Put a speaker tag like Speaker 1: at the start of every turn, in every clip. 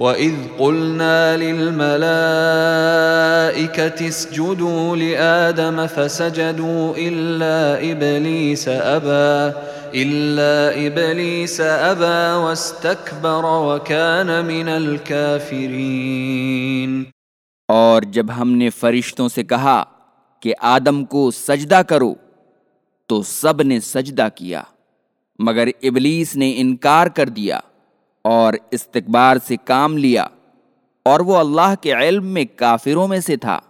Speaker 1: وَإِذْ قُلْنَا لِلْمَلَائِكَةِ اسْجُدُوا لِآدَمَ فَسَجَدُوا إِلَّا إِبْلِيسَ أَبَى إِلَّا إِبْلِيسَ أَبَى وَاسْتَكْبَرَ وَكَانَ مِنَ الْكَافِرِينَ
Speaker 2: اور جب ہم نے فرشتوں سے کہا کہ آدم کو سجدہ کرو، تو سب نے سجدہ کیا، مگر ابلیس نے انکار کر دیا۔ اور استقبار سے کام لیا اور وہ اللہ کے علم میں کافروں میں سے تھا۔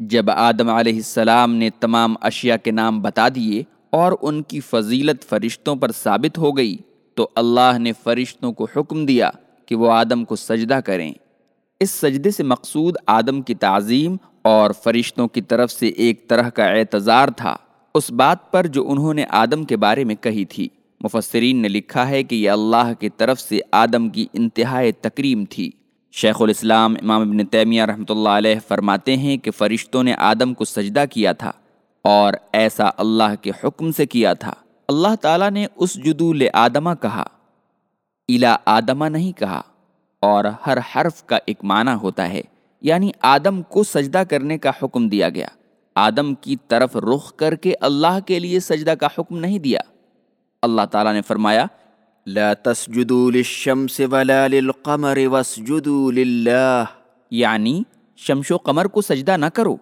Speaker 2: جب آدم علیہ السلام نے تمام اشیاء کے نام بتا دیے اور ان کی فضیلت فرشتوں پر ثابت ہو گئی، تو اللہ نے فرشتوں کو حکم دیا کہ وہ آدم کو سجدہ کریں۔ اس سجدے سے مقصود آدم کی تعظیم اور فرشتوں کی طرف سے ایک طرح کا اعتظار تھا۔ اس بات پر جو انہوں نے آدم کے بارے میں کہی تھی۔ مفسرین نے لکھا ہے کہ یہ اللہ کی طرف سے آدم کی انتہائی تکریم تھی۔ شیخ الاسلام امام ابن تیمیہ رحمۃ اللہ علیہ فرماتے ہیں کہ فرشتوں نے آدم کو سجدہ کیا تھا اور ایسا اللہ کے حکم سے کیا تھا۔ اللہ تعالیٰ نے اس جدول آدمہ کہا۔ الا آدمہ نہیں کہا اور ہر حرف کا ایک معنی ہوتا ہے۔ یعنی آدم کو سجدہ کرنے کا حکم دیا گیا۔ آدم کی طرف رخ کر کے اللہ کے لیے سجدہ کا حکم نہیں دیا۔ اللہ تعالیٰ نے فرمایا، لا تسجدوا للشمس ولا للقمر واسجدوا للہ۔ یعنی شمش و قمر کو سجدہ نہ کرو،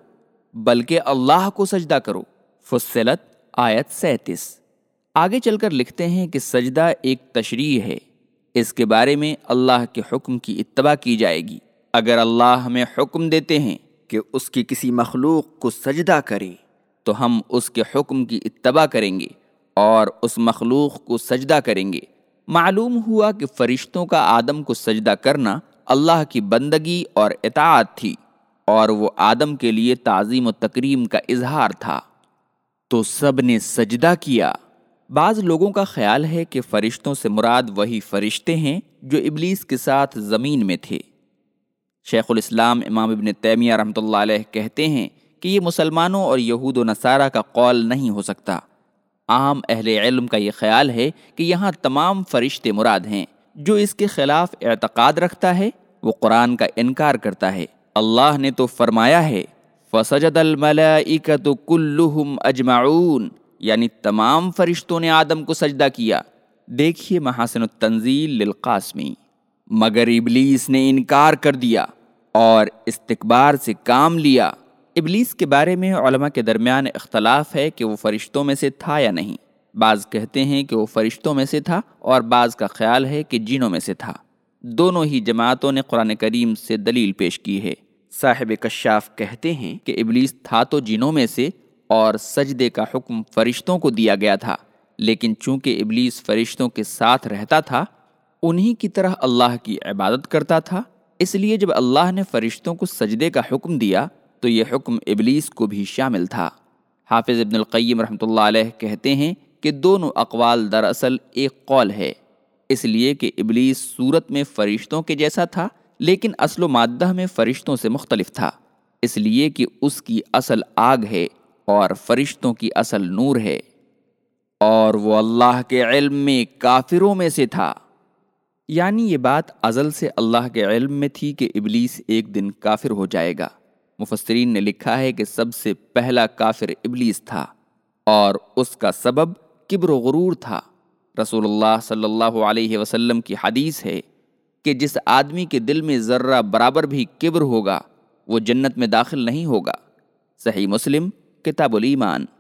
Speaker 2: بلکہ اللہ کو سجدہ کرو۔ فصلت آیت سینتیس۔ آگے چل کر لکھتے ہیں کہ سجدہ ایک تشریح ہے۔ اس کے بارے میں اللہ کے حکم کی اتباع کی جائے گی۔ اگر اللہ ہمیں حکم دیتے ہیں کہ اس کی کسی مخلوق کو سجدہ کریں تو ہم اس کے حکم کی اتباع کریں گے۔ اور اس مخلوق کو سجدہ کریں گے۔ معلوم ہوا کہ فرشتوں کا آدم کو سجدہ کرنا اللہ کی بندگی اور اطاعت تھی اور وہ آدم کے لیے تعظیم و تکریم کا اظہار تھا۔ تو سب نے سجدہ کیا۔ بعض لوگوں کا خیال ہے کہ فرشتوں سے مراد وہی فرشتے ہیں جو ابلیس کے ساتھ زمین میں تھے۔ شیخ الاسلام امام ابن تیمیہ رحمۃ اللہ علیہ کہتے ہیں کہ یہ مسلمانوں اور یہود و نصارہ کا قول نہیں ہو سکتا۔ عام اہل علم کا یہ خیال ہے کہ یہاں تمام فرشتے مراد ہیں۔ جو اس کے خلاف اعتقاد رکھتا ہے، وہ قرآن کا انکار کرتا ہے۔ اللہ نے تو فرمایا ہے، فسجد الملائکت کلہم اجمعون یعنی تمام فرشتوں نے آدم کو سجدہ کیا۔ دیکھیے محاسن التنزیل للقاسمی۔ مگر ابلیس نے انکار کر دیا اور استقبار سے کام لیا۔ ابلیس کے بارے میں علماء کے درمیان اختلاف ہے کہ وہ فرشتوں میں سے تھا یا نہیں۔ بعض کہتے ہیں کہ وہ فرشتوں میں سے تھا اور بعض کا خیال ہے کہ جینوں میں سے تھا۔ دونوں ہی جماعتوں نے قرآن کریم سے دلیل پیش کی ہے۔ صاحب کشاف کہتے ہیں کہ ابلیس تھا تو جینوں میں سے اور سجدے کا حکم فرشتوں کو دیا گیا تھا۔ لیکن چونکہ ابلیس فرشتوں کے ساتھ رہتا تھا، انہی کی طرح اللہ کی عبادت کرتا تھا۔ اس لیے جب اللہ نے فرشتوں کو سجدے کا حکم دیا تو یہ حکم ابلیس کو بھی شامل تھا۔ حافظ ابن القیم رحمۃ اللہ علیہ کہتے ہیں کہ دونوں اقوال دراصل ایک قول ہے، اس لیے کہ ابلیس صورت میں فرشتوں کے جیسا تھا، لیکن اصل و مادہ میں فرشتوں سے مختلف تھا۔ اس لیے کہ اس کی اصل آگ ہے اور فرشتوں کی اصل نور ہے۔ اور وہ اللہ کے علم میں کافروں میں سے تھا۔ یعنی یہ بات ازل سے اللہ کے علم میں تھی کہ ابلیس ایک دن کافر ہو جائے گا۔ مفسرین نے لکھا ہے کہ سب سے پہلا کافر ابلیس تھا اور اس کا سبب کبر و غرور تھا۔ رسول اللہ صلی اللہ علیہ وسلم کی حدیث ہے کہ جس آدمی کے دل میں ذرہ برابر بھی کبر ہوگا، وہ جنت میں داخل نہیں ہوگا۔ صحیح مسلم، کتاب الایمان۔